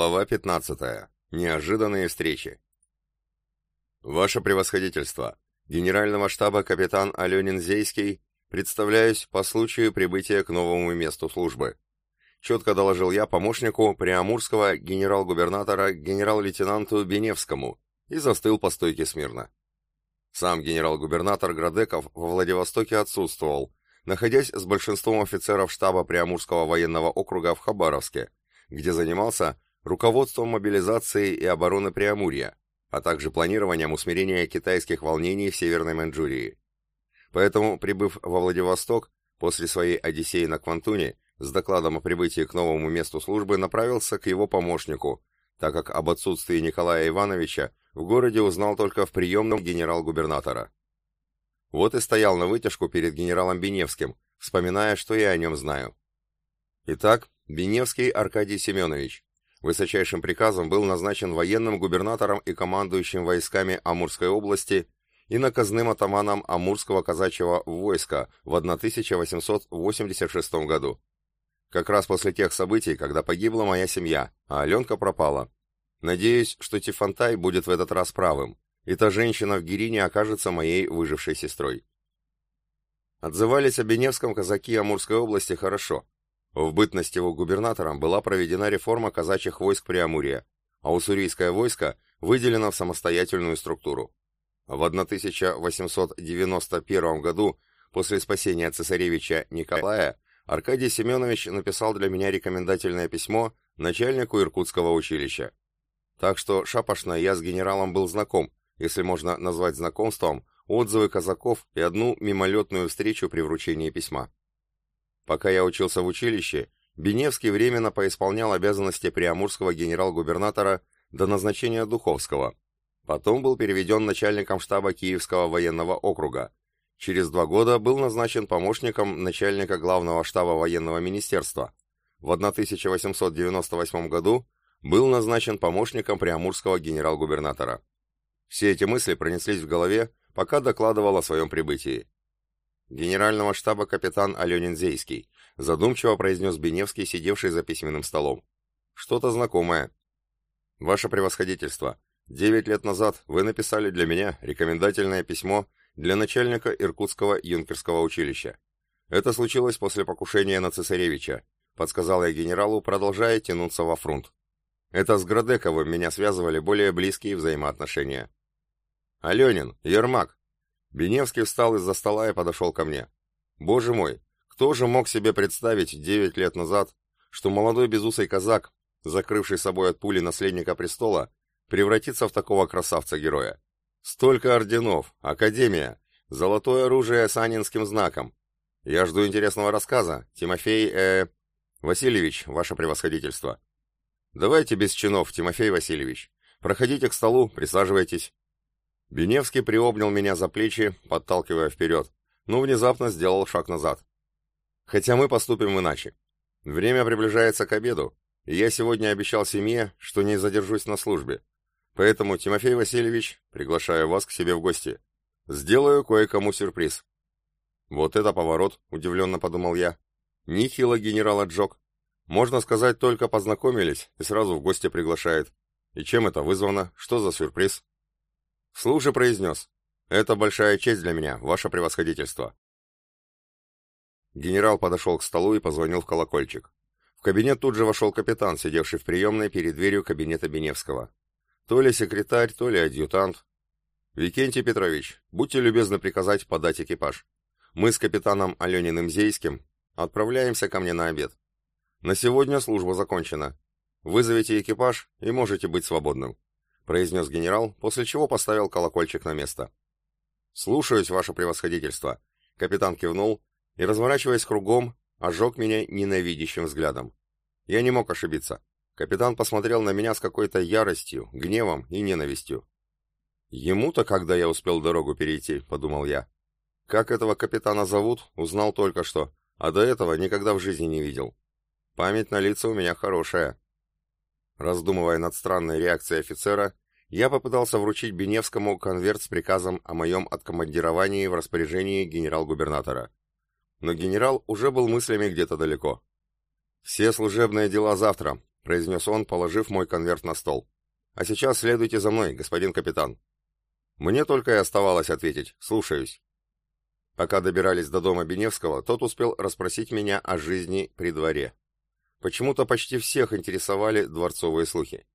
Глава 15. Неожиданные встречи. Ваше превосходительство, генерального штаба капитан Аленин Зейский, представляюсь по случаю прибытия к новому месту службы. Четко доложил я помощнику приамурского генерал-губернатора генерал-лейтенанту Беневскому и застыл по стойке смирно. Сам генерал-губернатор Градеков во Владивостоке отсутствовал, находясь с большинством офицеров штаба Приамурского военного округа в Хабаровске, где занимался руководством мобилизации и обороны Преамурья, а также планированием усмирения китайских волнений в Северной Маньчжурии. Поэтому, прибыв во Владивосток, после своей Одиссеи на Квантуне, с докладом о прибытии к новому месту службы направился к его помощнику, так как об отсутствии Николая Ивановича в городе узнал только в приемном генерал-губернатора. Вот и стоял на вытяжку перед генералом Беневским, вспоминая, что я о нем знаю. Итак, Беневский Аркадий Семенович, высочайшим приказом был назначен военным губернатором и командующим войсками Амурской области и наказным атаманом Амурского казачьего войска в 1886 году. Как раз после тех событий, когда погибла моя семья, а Аленка пропала. Надеюсь, что Тифантай будет в этот раз правым, и та женщина в Гирине окажется моей выжившей сестрой. Отзывались о Беневском казаки Амурской области хорошо, в бытность его губернатором была проведена реформа казачьих войск Преамурья, а уссурийское войско выделено в самостоятельную структуру. В 1891 году, после спасения цесаревича Николая, Аркадий Семенович написал для меня рекомендательное письмо начальнику Иркутского училища. Так что шапошно я с генералом был знаком, если можно назвать знакомством, отзывы казаков и одну мимолетную встречу при вручении письма. Пока я учился в училище, Беневский временно поисполнял обязанности приамурского генерал-губернатора до назначения Духовского. Потом был переведен начальником штаба Киевского военного округа. Через два года был назначен помощником начальника главного штаба военного министерства. В 1898 году был назначен помощником приамурского генерал-губернатора. Все эти мысли пронеслись в голове, пока докладывал о своем прибытии. «Генерального штаба капитан Аленин Зейский», задумчиво произнес Беневский, сидевший за письменным столом. «Что-то знакомое». «Ваше превосходительство, девять лет назад вы написали для меня рекомендательное письмо для начальника Иркутского юнкерского училища. Это случилось после покушения на цесаревича», подсказал я генералу, продолжая тянуться во фронт. Это с Градековым меня связывали более близкие взаимоотношения. «Аленин, Ермак, Беневский встал из-за стола и подошел ко мне. Боже мой, кто же мог себе представить девять лет назад, что молодой безусый казак, закрывший собой от пули наследника престола, превратится в такого красавца-героя? Столько орденов, академия, золотое оружие с анинским знаком. Я жду интересного рассказа. Тимофей, э... Васильевич, ваше превосходительство. Давайте без чинов, Тимофей Васильевич. Проходите к столу, присаживайтесь. Беневский приобнял меня за плечи, подталкивая вперед, но внезапно сделал шаг назад. Хотя мы поступим иначе. Время приближается к обеду, и я сегодня обещал семье, что не задержусь на службе. Поэтому, Тимофей Васильевич, приглашаю вас к себе в гости. Сделаю кое-кому сюрприз. Вот это поворот, удивленно подумал я. Нихило генерал отжег. Можно сказать, только познакомились и сразу в гости приглашает. И чем это вызвано? Что за сюрприз? Вслух же произнес. «Это большая честь для меня, ваше превосходительство». Генерал подошел к столу и позвонил в колокольчик. В кабинет тут же вошел капитан, сидевший в приемной перед дверью кабинета Беневского. То ли секретарь, то ли адъютант. «Викентий Петрович, будьте любезны приказать подать экипаж. Мы с капитаном Алениным Зейским отправляемся ко мне на обед. На сегодня служба закончена. Вызовите экипаж и можете быть свободным произнес генерал, после чего поставил колокольчик на место. «Слушаюсь, ваше превосходительство», — капитан кивнул и, разворачиваясь кругом, ожег меня ненавидящим взглядом. Я не мог ошибиться. Капитан посмотрел на меня с какой-то яростью, гневом и ненавистью. «Ему-то, когда я успел дорогу перейти», — подумал я. «Как этого капитана зовут, узнал только что, а до этого никогда в жизни не видел. Память на лица у меня хорошая». Раздумывая над странной реакцией офицера, я попытался вручить Беневскому конверт с приказом о моем откомандировании в распоряжении генерал-губернатора. Но генерал уже был мыслями где-то далеко. «Все служебные дела завтра, — произнес он, положив мой конверт на стол. «А сейчас следуйте за мной, господин капитан». Мне только и оставалось ответить «слушаюсь». Пока добирались до дома Беневского, тот успел расспросить меня о жизни при дворе. Почему-то почти всех интересовали дворцовые слухи.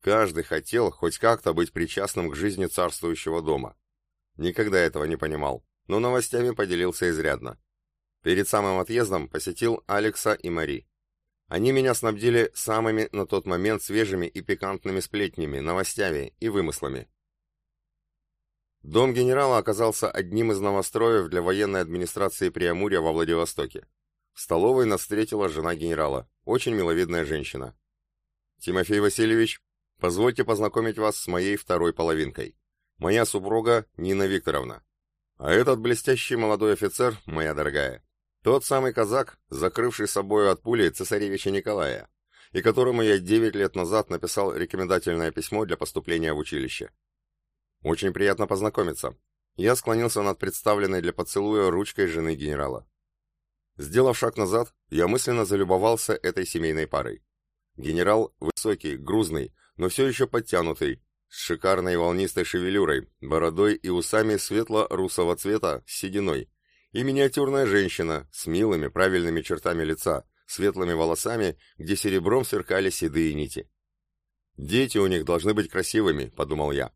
Каждый хотел хоть как-то быть причастным к жизни царствующего дома. Никогда этого не понимал, но новостями поделился изрядно. Перед самым отъездом посетил Алекса и Мари. Они меня снабдили самыми на тот момент свежими и пикантными сплетнями, новостями и вымыслами. Дом генерала оказался одним из новостроев для военной администрации Преамурья во Владивостоке. В столовой нас встретила жена генерала, очень миловидная женщина. «Тимофей Васильевич, позвольте познакомить вас с моей второй половинкой. Моя супруга Нина Викторовна. А этот блестящий молодой офицер, моя дорогая, тот самый казак, закрывший собою от пули цесаревича Николая, и которому я девять лет назад написал рекомендательное письмо для поступления в училище. Очень приятно познакомиться. Я склонился над представленной для поцелуя ручкой жены генерала. Сделав шаг назад, я мысленно залюбовался этой семейной парой. Генерал высокий, грузный, но все еще подтянутый, с шикарной волнистой шевелюрой, бородой и усами светло-русого цвета с сединой, и миниатюрная женщина с милыми правильными чертами лица, светлыми волосами, где серебром сверкали седые нити. «Дети у них должны быть красивыми», — подумал я.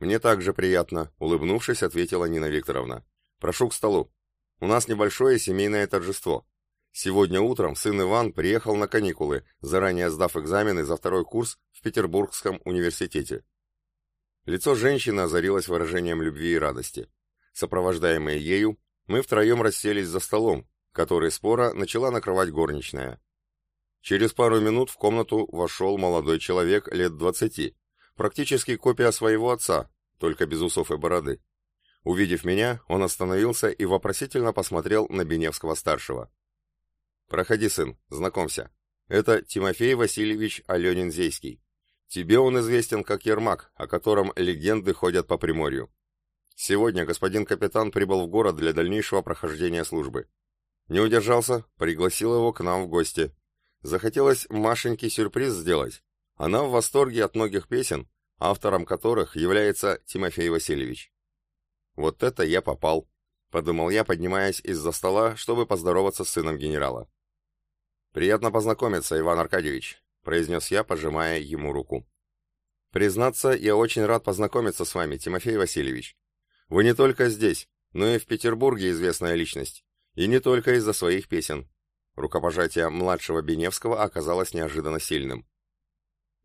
«Мне также приятно», — улыбнувшись, ответила Нина Викторовна. «Прошу к столу. У нас небольшое семейное торжество. Сегодня утром сын Иван приехал на каникулы, заранее сдав экзамены за второй курс в Петербургском университете». Лицо женщины озарилось выражением любви и радости. Сопровождаемые ею, мы втроем расселись за столом, который спора начала накрывать горничная. Через пару минут в комнату вошел молодой человек лет двадцати, Практически копия своего отца, только без усов и бороды. Увидев меня, он остановился и вопросительно посмотрел на Беневского-старшего. «Проходи, сын, знакомься. Это Тимофей Васильевич Аленин-Зейский. Тебе он известен как Ермак, о котором легенды ходят по Приморью. Сегодня господин капитан прибыл в город для дальнейшего прохождения службы. Не удержался, пригласил его к нам в гости. Захотелось Машеньке сюрприз сделать, она в восторге от многих песен, автором которых является Тимофей Васильевич. «Вот это я попал», — подумал я, поднимаясь из-за стола, чтобы поздороваться с сыном генерала. «Приятно познакомиться, Иван Аркадьевич», — произнес я, пожимая ему руку. «Признаться, я очень рад познакомиться с вами, Тимофей Васильевич. Вы не только здесь, но и в Петербурге известная личность, и не только из-за своих песен». Рукопожатие младшего Беневского оказалось неожиданно сильным.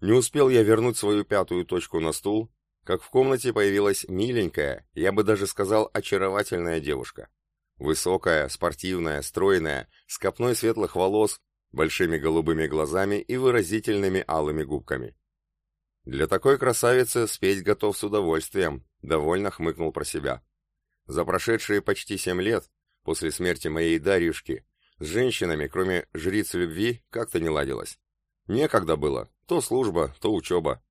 Не успел я вернуть свою пятую точку на стул, как в комнате появилась миленькая, я бы даже сказал, очаровательная девушка. Высокая, спортивная, стройная, с копной светлых волос, большими голубыми глазами и выразительными алыми губками. Для такой красавицы спеть готов с удовольствием, довольно хмыкнул про себя. За прошедшие почти семь лет, после смерти моей Дарьюшки, с женщинами, кроме жриц любви, как-то не ладилось. Некогда было, то служба, то учеба.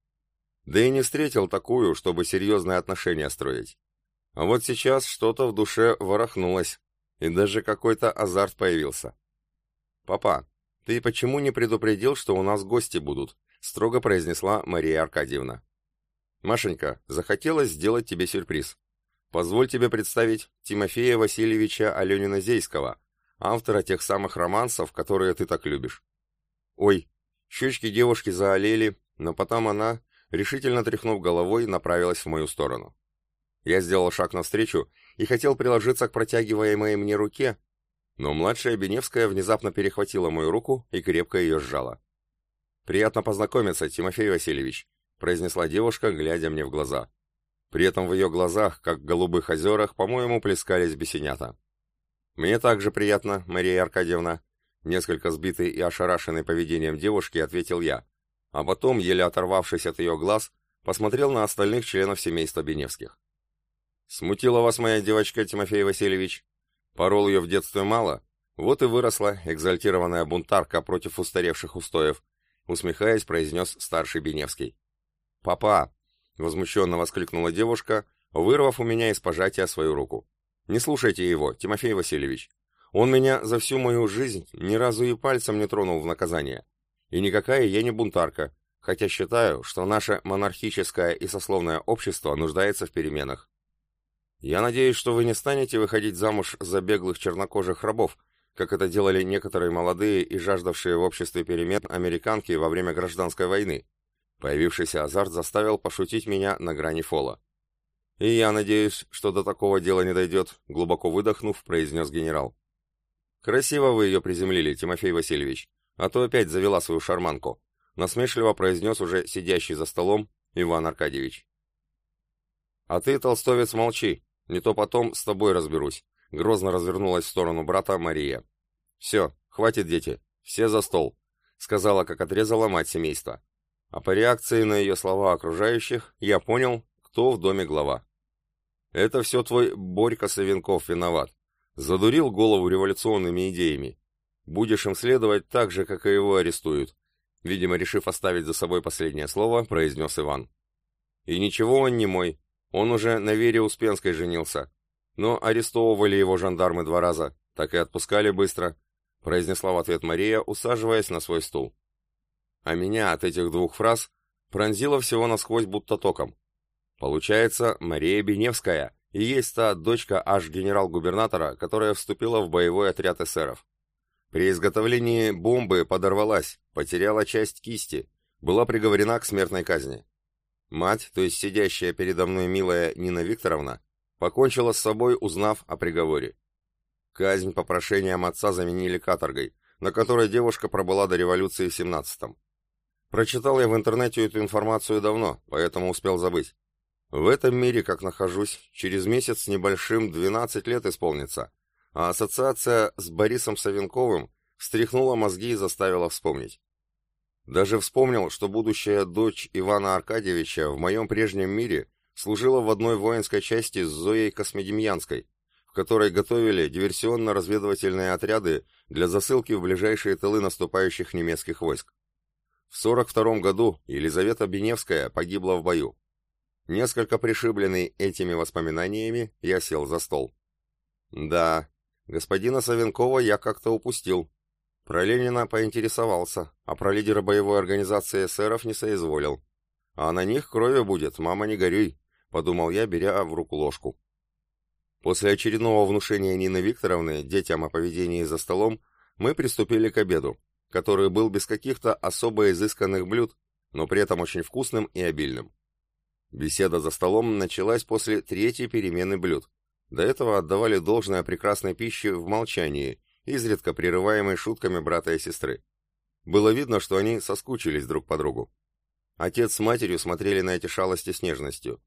Да и не встретил такую, чтобы серьезные отношения строить. А вот сейчас что-то в душе ворохнулось, и даже какой-то азарт появился. «Папа, ты почему не предупредил, что у нас гости будут?» — строго произнесла Мария Аркадьевна. «Машенька, захотелось сделать тебе сюрприз. Позволь тебе представить Тимофея Васильевича Аленина-Зейского, автора тех самых романсов, которые ты так любишь». «Ой, Щечки девушки заолели, но потом она, решительно тряхнув головой, направилась в мою сторону. Я сделал шаг навстречу и хотел приложиться к протягиваемой мне руке, но младшая Беневская внезапно перехватила мою руку и крепко ее сжала. «Приятно познакомиться, Тимофей Васильевич», — произнесла девушка, глядя мне в глаза. При этом в ее глазах, как в голубых озерах, по-моему, плескались бесенята. «Мне также приятно, Мария Аркадьевна», Несколько сбитый и ошарашенный поведением девушки, ответил я, а потом, еле оторвавшись от ее глаз, посмотрел на остальных членов семейства Беневских. «Смутила вас моя девочка, Тимофей Васильевич? Порол ее в детстве мало, вот и выросла экзальтированная бунтарка против устаревших устоев», усмехаясь, произнес старший Беневский. «Папа!» — возмущенно воскликнула девушка, вырвав у меня из пожатия свою руку. «Не слушайте его, Тимофей Васильевич. Он меня за всю мою жизнь ни разу и пальцем не тронул в наказание. И никакая я не бунтарка, хотя считаю, что наше монархическое и сословное общество нуждается в переменах. Я надеюсь, что вы не станете выходить замуж за беглых чернокожих рабов, как это делали некоторые молодые и жаждавшие в обществе перемен американки во время гражданской войны. Появившийся азарт заставил пошутить меня на грани фола. «И я надеюсь, что до такого дела не дойдет», — глубоко выдохнув, произнес генерал. «Красиво вы ее приземлили, Тимофей Васильевич, а то опять завела свою шарманку», — насмешливо произнес уже сидящий за столом Иван Аркадьевич. «А ты, толстовец, молчи, не то потом с тобой разберусь», — грозно развернулась в сторону брата Мария. «Все, хватит, дети, все за стол», — сказала, как отрезала мать семейства. А по реакции на ее слова окружающих я понял, кто в доме глава. «Это все твой Борька Савенков виноват. Задурил голову революционными идеями. Будешь им следовать так же, как и его арестуют», видимо, решив оставить за собой последнее слово, произнес Иван. «И ничего он не мой. Он уже на Вере Успенской женился. Но арестовывали его жандармы два раза, так и отпускали быстро, произнесла в ответ Мария, усаживаясь на свой стул. А меня от этих двух фраз пронзило всего насквозь будто током. Получается, Мария Беневская и есть та дочка аж генерал-губернатора, которая вступила в боевой отряд эсеров. При изготовлении бомбы подорвалась, потеряла часть кисти, была приговорена к смертной казни. Мать, то есть сидящая передо мной милая Нина Викторовна, покончила с собой, узнав о приговоре. Казнь по прошениям отца заменили каторгой, на которой девушка пробыла до революции в 17-м. Прочитал я в интернете эту информацию давно, поэтому успел забыть. В этом мире, как нахожусь, через месяц с небольшим 12 лет исполнится, а ассоциация с Борисом Савенковым встряхнула мозги и заставила вспомнить. Даже вспомнил, что будущая дочь Ивана Аркадьевича в моем прежнем мире служила в одной воинской части с Зоей Космодемьянской, в которой готовили диверсионно-разведывательные отряды для засылки в ближайшие тылы наступающих немецких войск. В 42 году Елизавета Беневская погибла в бою. Несколько пришибленный этими воспоминаниями, я сел за стол. Да, господина Савенкова я как-то упустил. Про Ленина поинтересовался, а про лидера боевой организации эсеров не соизволил. А на них крови будет, мама не горюй, подумал я, беря в руку ложку. После очередного внушения Нины Викторовны детям о поведении за столом мы приступили к обеду, который был без каких-то особо изысканных блюд, но при этом очень вкусным и обильным. Беседа за столом началась после третьей перемены блюд. До этого отдавали должное прекрасной пище в молчании, изредка прерываемой шутками брата и сестры. Было видно, что они соскучились друг по другу. Отец с матерью смотрели на эти шалости с нежностью,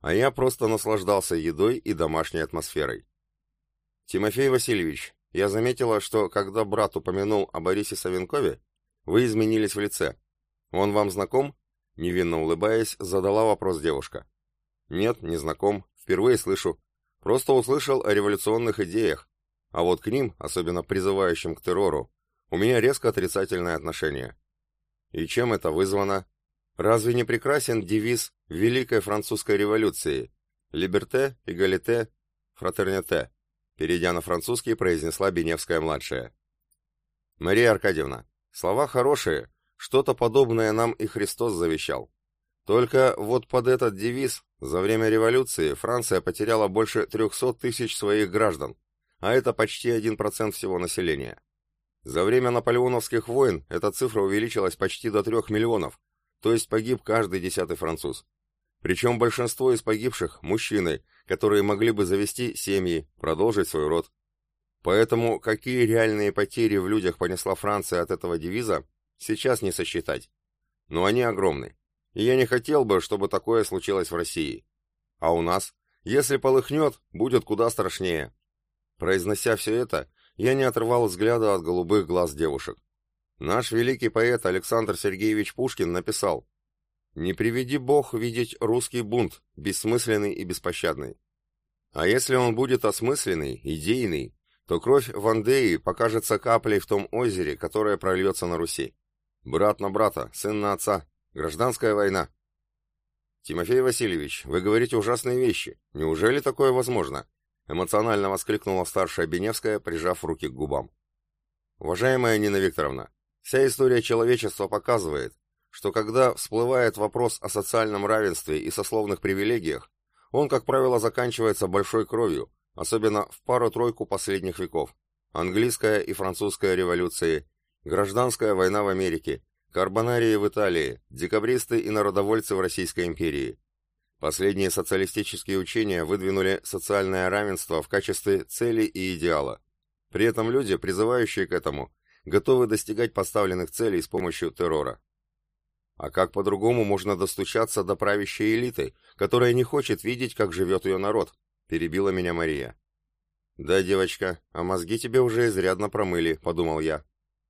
а я просто наслаждался едой и домашней атмосферой. «Тимофей Васильевич, я заметила, что когда брат упомянул о Борисе Савенкове, вы изменились в лице. Он вам знаком?» Невинно улыбаясь, задала вопрос девушка. «Нет, не знаком. Впервые слышу. Просто услышал о революционных идеях. А вот к ним, особенно призывающим к террору, у меня резко отрицательное отношение. И чем это вызвано? Разве не прекрасен девиз Великой Французской революции «Либерте, эгалите, фратерните»? Перейдя на французский, произнесла Беневская-младшая. «Мария Аркадьевна, слова хорошие, что-то подобное нам и Христос завещал. Только вот под этот девиз за время революции Франция потеряла больше 300 тысяч своих граждан, а это почти 1% всего населения. За время наполеоновских войн эта цифра увеличилась почти до 3 миллионов, то есть погиб каждый десятый француз. Причем большинство из погибших – мужчины, которые могли бы завести семьи, продолжить свой род. Поэтому какие реальные потери в людях понесла Франция от этого девиза, сейчас не сосчитать. Но они огромны. И я не хотел бы, чтобы такое случилось в России. А у нас, если полыхнет, будет куда страшнее. Произнося все это, я не отрывал взгляда от голубых глаз девушек. Наш великий поэт Александр Сергеевич Пушкин написал «Не приведи Бог видеть русский бунт, бессмысленный и беспощадный. А если он будет осмысленный, идейный, то кровь Вандеи покажется каплей в том озере, которое прольется на Руси. Брат на брата, сын на отца, гражданская война». «Тимофей Васильевич, вы говорите ужасные вещи. Неужели такое возможно?» Эмоционально воскликнула старшая Беневская, прижав руки к губам. «Уважаемая Нина Викторовна, Вся история человечества показывает, что когда всплывает вопрос о социальном равенстве и сословных привилегиях, он, как правило, заканчивается большой кровью, особенно в пару-тройку последних веков. Английская и французская революции, гражданская война в Америке, карбонарии в Италии, декабристы и народовольцы в Российской империи. Последние социалистические учения выдвинули социальное равенство в качестве цели и идеала. При этом люди, призывающие к этому, готовы достигать поставленных целей с помощью террора. А как по-другому можно достучаться до правящей элиты, которая не хочет видеть, как живет ее народ? Перебила меня Мария. Да, девочка, а мозги тебе уже изрядно промыли, подумал я.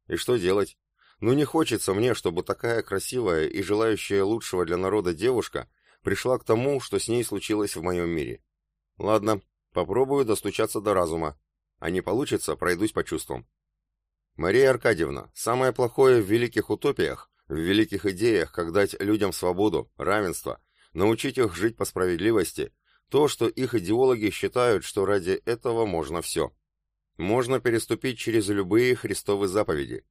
И что делать? Ну не хочется мне, чтобы такая красивая и желающая лучшего для народа девушка пришла к тому, что с ней случилось в моем мире. Ладно, попробую достучаться до разума. А не получится, пройдусь по чувствам. Мария Аркадьевна, самое плохое в великих утопиях, в великих идеях, как дать людям свободу, равенство, научить их жить по справедливости, то, что их идеологи считают, что ради этого можно все. Можно переступить через любые христовы заповеди.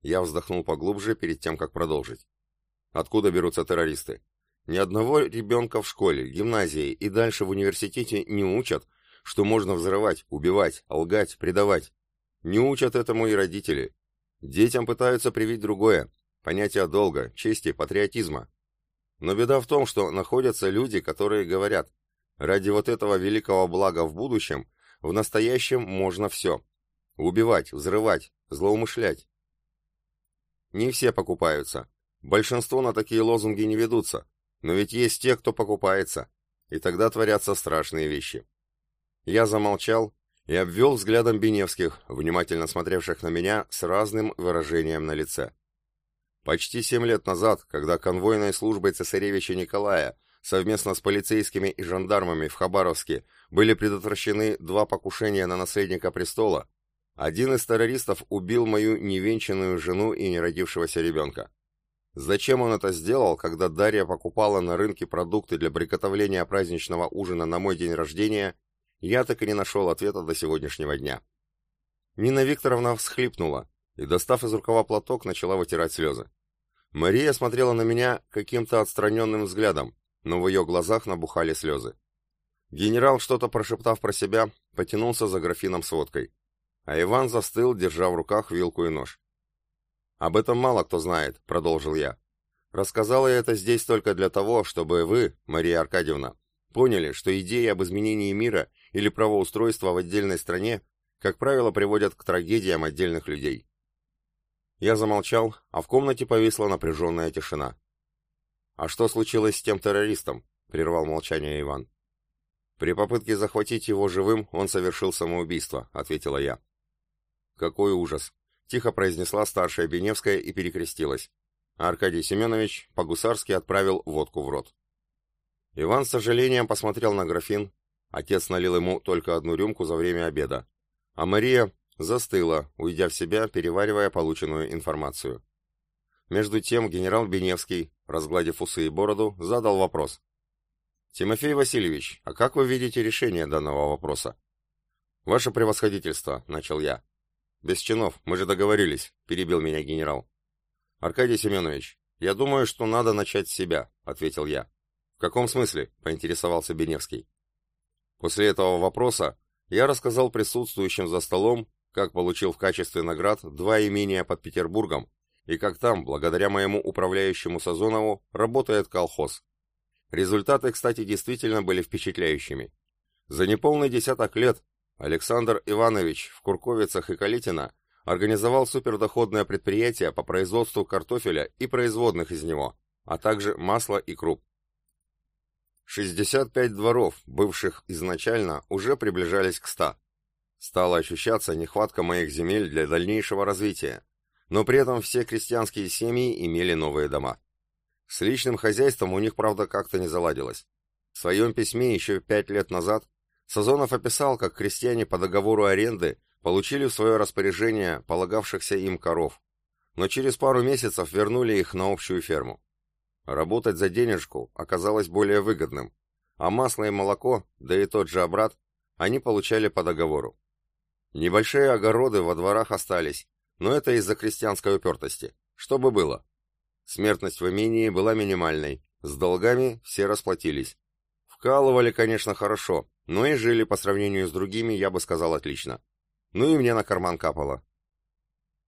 Я вздохнул поглубже перед тем, как продолжить. Откуда берутся террористы? Ни одного ребенка в школе, гимназии и дальше в университете не учат, что можно взрывать, убивать, лгать, предавать. Не учат этому и родители. Детям пытаются привить другое, понятие долга, чести, патриотизма. Но беда в том, что находятся люди, которые говорят, ради вот этого великого блага в будущем, в настоящем можно все. Убивать, взрывать, злоумышлять. Не все покупаются. Большинство на такие лозунги не ведутся. Но ведь есть те, кто покупается. И тогда творятся страшные вещи. Я замолчал и обвел взглядом Беневских, внимательно смотревших на меня с разным выражением на лице. Почти семь лет назад, когда конвойной службой цесаревича Николая совместно с полицейскими и жандармами в Хабаровске были предотвращены два покушения на наследника престола, один из террористов убил мою невенчанную жену и неродившегося ребенка. Зачем он это сделал, когда Дарья покупала на рынке продукты для приготовления праздничного ужина на мой день рождения, я так и не нашел ответа до сегодняшнего дня. Нина Викторовна всхлипнула и, достав из рукава платок, начала вытирать слезы. Мария смотрела на меня каким-то отстраненным взглядом, но в ее глазах набухали слезы. Генерал, что-то прошептав про себя, потянулся за графином с водкой. А Иван застыл, держа в руках вилку и нож. «Об этом мало кто знает», — продолжил я. «Рассказала я это здесь только для того, чтобы вы, Мария Аркадьевна, поняли, что идеи об изменении мира или правоустройства в отдельной стране, как правило, приводят к трагедиям отдельных людей. Я замолчал, а в комнате повисла напряженная тишина. «А что случилось с тем террористом?» — прервал молчание Иван. «При попытке захватить его живым он совершил самоубийство», — ответила я. «Какой ужас!» — тихо произнесла старшая Беневская и перекрестилась. А Аркадий Семенович по-гусарски отправил водку в рот. Иван с сожалением посмотрел на графин. Отец налил ему только одну рюмку за время обеда. А Мария Застыла, уйдя в себя, переваривая полученную информацию. Между тем генерал Беневский, разгладив усы и бороду, задал вопрос. «Тимофей Васильевич, а как вы видите решение данного вопроса?» «Ваше превосходительство», — начал я. «Без чинов, мы же договорились», — перебил меня генерал. «Аркадий Семенович, я думаю, что надо начать с себя», — ответил я. «В каком смысле?» — поинтересовался Беневский. После этого вопроса я рассказал присутствующим за столом как получил в качестве наград два имения под Петербургом, и как там, благодаря моему управляющему Сазонову, работает колхоз. Результаты, кстати, действительно были впечатляющими. За неполный десяток лет Александр Иванович в Курковицах и Калитино организовал супердоходное предприятие по производству картофеля и производных из него, а также масла и круп. 65 дворов, бывших изначально, уже приближались к 100. Стала ощущаться нехватка моих земель для дальнейшего развития, но при этом все крестьянские семьи имели новые дома. С личным хозяйством у них, правда, как-то не заладилось. В своем письме еще пять лет назад Сазонов описал, как крестьяне по договору аренды получили в свое распоряжение полагавшихся им коров, но через пару месяцев вернули их на общую ферму. Работать за денежку оказалось более выгодным, а масло и молоко, да и тот же обрат, они получали по договору. Небольшие огороды во дворах остались, но это из-за крестьянской упертости. Что бы было? Смертность в имении была минимальной, с долгами все расплатились. Вкалывали, конечно, хорошо, но и жили по сравнению с другими, я бы сказал, отлично. Ну и мне на карман капало.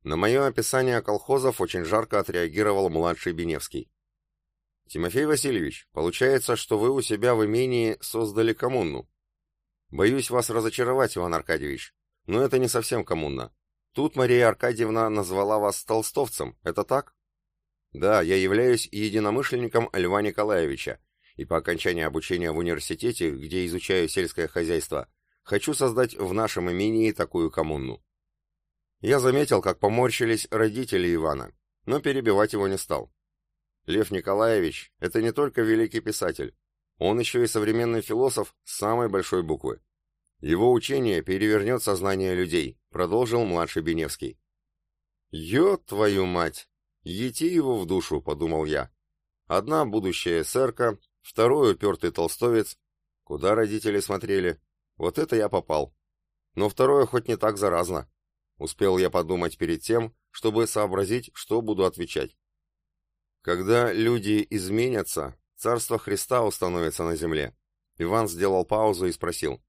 На мое описание колхозов очень жарко отреагировал младший Беневский. «Тимофей Васильевич, получается, что вы у себя в имении создали коммуну. Боюсь вас разочаровать, Иван Аркадьевич, но это не совсем коммуна. Тут Мария Аркадьевна назвала вас толстовцем, это так? Да, я являюсь единомышленником Льва Николаевича, и по окончании обучения в университете, где изучаю сельское хозяйство, хочу создать в нашем имении такую коммуну. Я заметил, как поморщились родители Ивана, но перебивать его не стал. Лев Николаевич – это не только великий писатель, он еще и современный философ с самой большой буквы. Его учение перевернет сознание людей, продолжил младший Беневский. «Ё твою мать! Ети его в душу», — подумал я. Одна будущая эсерка, второй упертый толстовец. Куда родители смотрели? Вот это я попал. Но второе хоть не так заразно. Успел я подумать перед тем, чтобы сообразить, что буду отвечать. Когда люди изменятся, царство Христа установится на земле. Иван сделал паузу и спросил.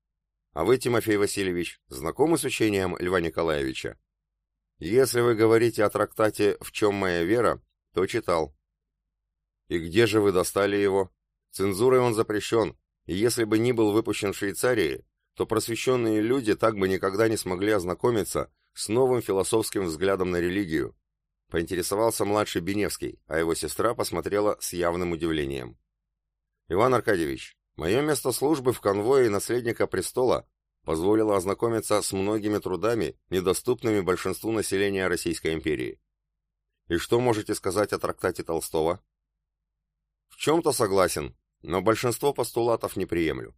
А вы, Тимофей Васильевич, знакомы с учением Льва Николаевича? Если вы говорите о трактате «В чем моя вера», то читал. И где же вы достали его? Цензурой он запрещен, и если бы не был выпущен в Швейцарии, то просвещенные люди так бы никогда не смогли ознакомиться с новым философским взглядом на религию, Поинтересовался младший Беневский, а его сестра посмотрела с явным удивлением. «Иван Аркадьевич, мое место службы в конвое наследника престола позволило ознакомиться с многими трудами, недоступными большинству населения Российской империи. И что можете сказать о трактате Толстого? В чем-то согласен, но большинство постулатов не приемлю.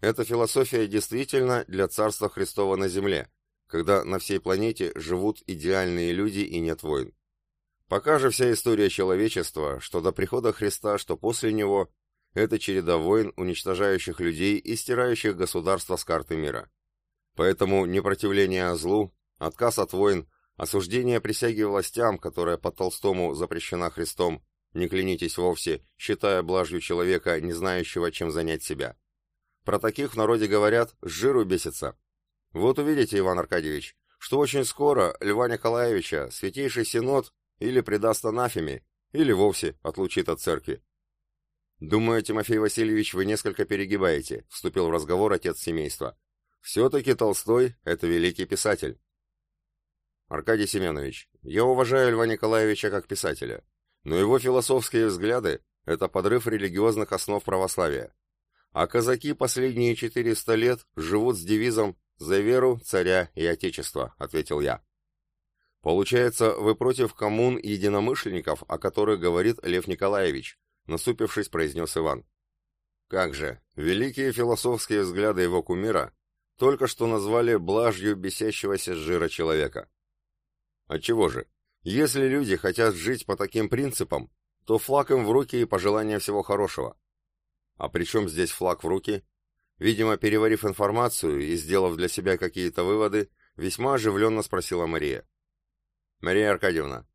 Эта философия действительно для Царства Христова на земле, когда на всей планете живут идеальные люди и нет войн. Пока же вся история человечества, что до прихода Христа, что после него, это череда войн, уничтожающих людей и стирающих государства с карты мира. Поэтому непротивление злу, отказ от войн, осуждение присяги властям, которая по Толстому запрещена Христом, не клянитесь вовсе, считая блажью человека, не знающего, чем занять себя. Про таких в народе говорят «с жиру бесится». Вот увидите, Иван Аркадьевич, что очень скоро Льва Николаевича Святейший Синод или предаст анафеме, или вовсе отлучит от церкви. «Думаю, Тимофей Васильевич, вы несколько перегибаете», — вступил в разговор отец семейства. «Все-таки Толстой — это великий писатель». «Аркадий Семенович, я уважаю Льва Николаевича как писателя, но его философские взгляды — это подрыв религиозных основ православия. А казаки последние 400 лет живут с девизом «За веру, царя и отечество», — ответил я. Получается, вы против коммун единомышленников, о которых говорит Лев Николаевич, насупившись, произнес Иван. Как же, великие философские взгляды его кумира только что назвали блажью бесящегося жира человека. Отчего же? Если люди хотят жить по таким принципам, то флаг им в руки и пожелания всего хорошего. А при чем здесь флаг в руки? Видимо, переварив информацию и сделав для себя какие-то выводы, весьма оживленно спросила Мария. Мария Аркадьевна,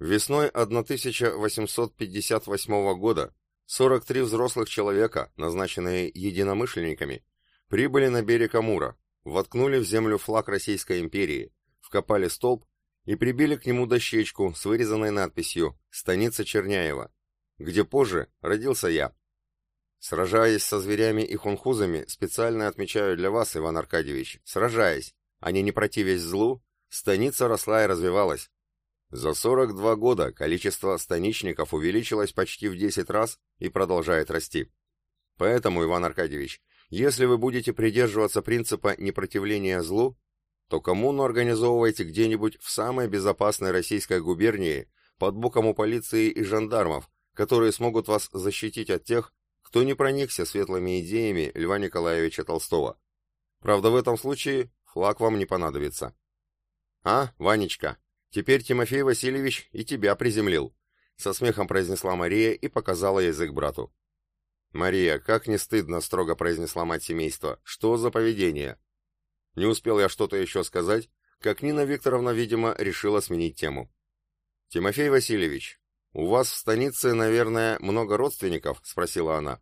весной 1858 года 43 взрослых человека, назначенные единомышленниками, прибыли на берег Амура, воткнули в землю флаг Российской империи, вкопали столб и прибили к нему дощечку с вырезанной надписью «Станица Черняева», где позже родился я. Сражаясь со зверями и хунхузами, специально отмечаю для вас, Иван Аркадьевич, сражаясь, а не не противясь злу, станица росла и развивалась, за 42 года количество станичников увеличилось почти в 10 раз и продолжает расти. Поэтому, Иван Аркадьевич, если вы будете придерживаться принципа непротивления злу, то коммуну организовывайте где-нибудь в самой безопасной российской губернии под боком у полиции и жандармов, которые смогут вас защитить от тех, кто не проникся светлыми идеями Льва Николаевича Толстого. Правда, в этом случае флаг вам не понадобится. А, Ванечка, Теперь Тимофей Васильевич и тебя приземлил, со смехом произнесла Мария и показала язык брату. Мария, как не стыдно, строго произнесла мать семейства. Что за поведение? Не успел я что-то еще сказать, как Нина Викторовна, видимо, решила сменить тему. «Тимофей Васильевич, у вас в станице, наверное, много родственников?» — спросила она.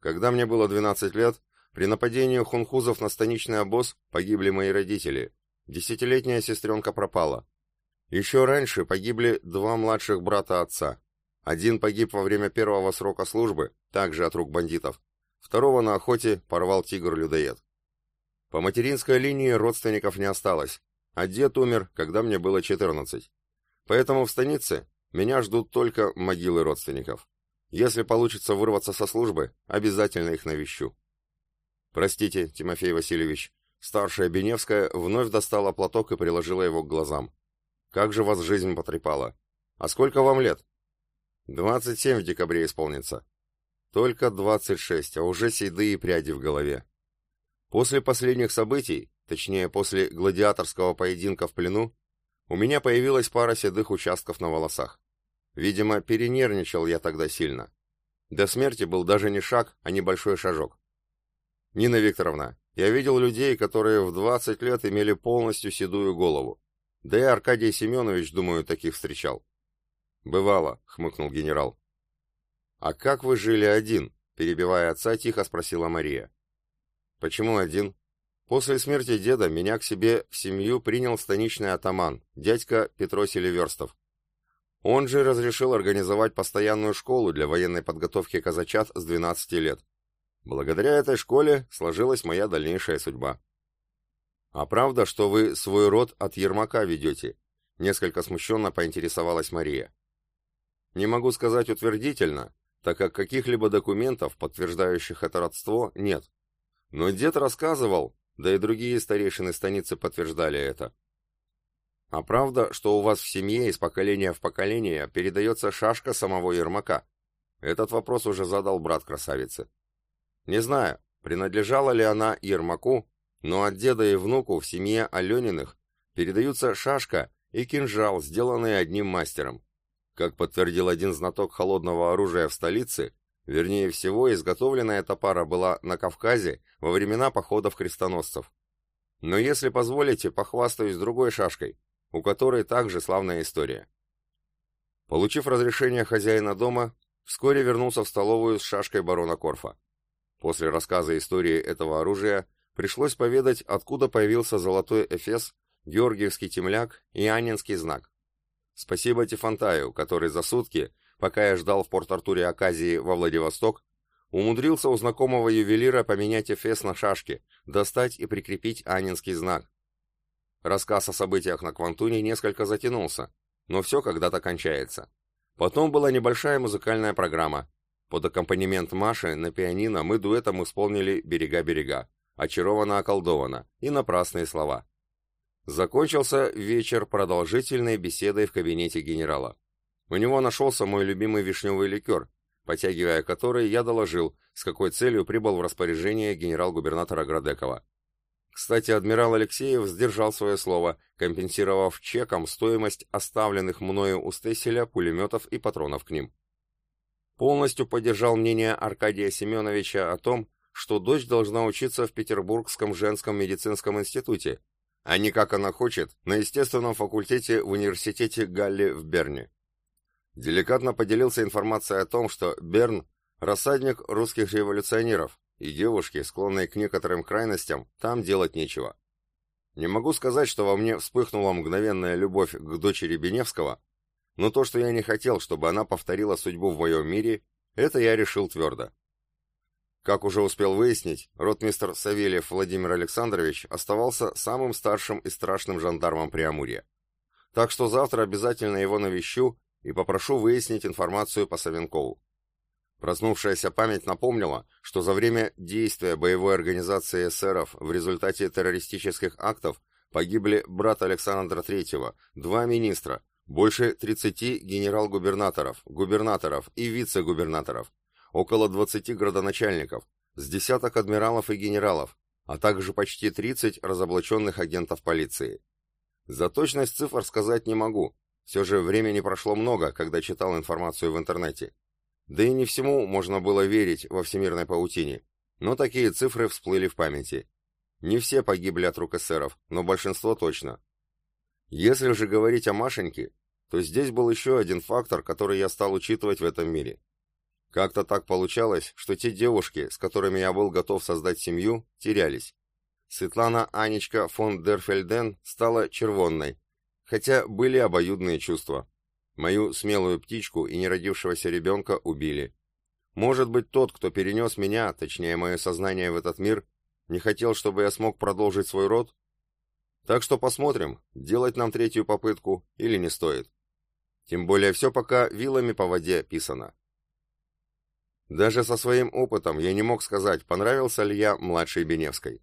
Когда мне было 12 лет, при нападении хунхузов на станичный обоз погибли мои родители. Десятилетняя сестренка пропала. Еще раньше погибли два младших брата отца. Один погиб во время первого срока службы, также от рук бандитов. Второго на охоте порвал тигр-людоед. По материнской линии родственников не осталось, а дед умер, когда мне было 14. Поэтому в станице меня ждут только могилы родственников. Если получится вырваться со службы, обязательно их навещу. Простите, Тимофей Васильевич. Старшая Беневская вновь достала платок и приложила его к глазам. Как же вас жизнь потрепала. А сколько вам лет? Двадцать семь в декабре исполнится. Только двадцать шесть, а уже седые пряди в голове. После последних событий, точнее после гладиаторского поединка в плену, у меня появилась пара седых участков на волосах. Видимо, перенервничал я тогда сильно. До смерти был даже не шаг, а небольшой шажок. Нина Викторовна, я видел людей, которые в 20 лет имели полностью седую голову. Да и Аркадий Семенович, думаю, таких встречал. «Бывало», — хмыкнул генерал. «А как вы жили один?» — перебивая отца, тихо спросила Мария. «Почему один?» После смерти деда меня к себе в семью принял станичный атаман, дядька Петро Селиверстов. Он же разрешил организовать постоянную школу для военной подготовки казачат с 12 лет. Благодаря этой школе сложилась моя дальнейшая судьба. «А правда, что вы свой род от Ермака ведете?» Несколько смущенно поинтересовалась Мария. Не могу сказать утвердительно, так как каких-либо документов, подтверждающих это родство, нет. Но дед рассказывал, да и другие старейшины станицы подтверждали это. А правда, что у вас в семье из поколения в поколение передается шашка самого Ермака? Этот вопрос уже задал брат красавицы. Не знаю, принадлежала ли она Ермаку, но от деда и внуку в семье Алениных передаются шашка и кинжал, сделанные одним мастером. Как подтвердил один знаток холодного оружия в столице, вернее всего, изготовленная эта пара была на Кавказе во времена походов крестоносцев. Но если позволите, похвастаюсь другой шашкой, у которой также славная история. Получив разрешение хозяина дома, вскоре вернулся в столовую с шашкой барона Корфа. После рассказа истории этого оружия пришлось поведать, откуда появился золотой эфес, георгиевский темляк и анинский знак. Спасибо Тифантаю, который за сутки, пока я ждал в Порт-Артуре Аказии во Владивосток, умудрился у знакомого ювелира поменять эфес на шашки, достать и прикрепить анинский знак. Рассказ о событиях на Квантуне несколько затянулся, но все когда-то кончается. Потом была небольшая музыкальная программа. Под аккомпанемент Маши на пианино мы дуэтом исполнили «Берега-берега», «Очаровано-околдовано» и «Напрасные слова». Закончился вечер продолжительной беседой в кабинете генерала. У него нашелся мой любимый вишневый ликер, потягивая который я доложил, с какой целью прибыл в распоряжение генерал-губернатора Градекова. Кстати, адмирал Алексеев сдержал свое слово, компенсировав чеком стоимость оставленных мною у Стесселя пулеметов и патронов к ним. Полностью поддержал мнение Аркадия Семеновича о том, что дочь должна учиться в Петербургском женском медицинском институте, а не как она хочет, на естественном факультете в университете Галли в Берне. Деликатно поделился информацией о том, что Берн – рассадник русских революционеров, и девушки, склонные к некоторым крайностям, там делать нечего. Не могу сказать, что во мне вспыхнула мгновенная любовь к дочери Беневского, но то, что я не хотел, чтобы она повторила судьбу в моем мире, это я решил твердо. Как уже успел выяснить, ротмистр Савельев Владимир Александрович оставался самым старшим и страшным жандармом Преамурья. Так что завтра обязательно его навещу и попрошу выяснить информацию по Савенкову. Проснувшаяся память напомнила, что за время действия боевой организации эсеров в результате террористических актов погибли брат Александра III, два министра, больше 30 генерал-губернаторов, губернаторов и вице-губернаторов, около 20 градоначальников, с десяток адмиралов и генералов, а также почти 30 разоблаченных агентов полиции. За точность цифр сказать не могу, все же времени прошло много, когда читал информацию в интернете. Да и не всему можно было верить во всемирной паутине, но такие цифры всплыли в памяти. Не все погибли от рук эсеров, но большинство точно. Если же говорить о Машеньке, то здесь был еще один фактор, который я стал учитывать в этом мире. Как-то так получалось, что те девушки, с которыми я был готов создать семью, терялись. Светлана Анечка фон Дерфельден стала червонной, хотя были обоюдные чувства. Мою смелую птичку и неродившегося ребенка убили. Может быть, тот, кто перенес меня, точнее мое сознание в этот мир, не хотел, чтобы я смог продолжить свой род? Так что посмотрим, делать нам третью попытку или не стоит. Тем более все пока вилами по воде писано. Даже со своим опытом я не мог сказать, понравился ли я младшей Беневской.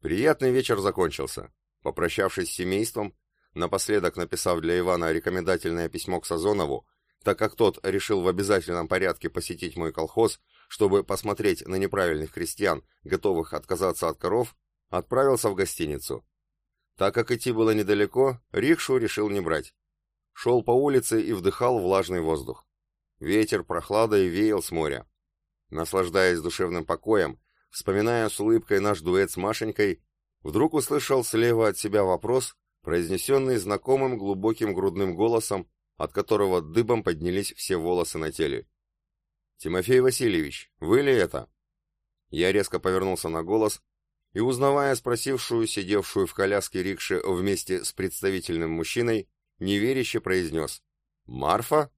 Приятный вечер закончился. Попрощавшись с семейством, напоследок написав для Ивана рекомендательное письмо к Сазонову, так как тот решил в обязательном порядке посетить мой колхоз, чтобы посмотреть на неправильных крестьян, готовых отказаться от коров, отправился в гостиницу. Так как идти было недалеко, рикшу решил не брать. Шел по улице и вдыхал влажный воздух. Ветер прохладой веял с моря. Наслаждаясь душевным покоем, вспоминая с улыбкой наш дуэт с Машенькой, вдруг услышал слева от себя вопрос, произнесенный знакомым глубоким грудным голосом, от которого дыбом поднялись все волосы на теле. «Тимофей Васильевич, вы ли это?» Я резко повернулся на голос и, узнавая спросившую, сидевшую в коляске рикши вместе с представительным мужчиной, неверяще произнес «Марфа?»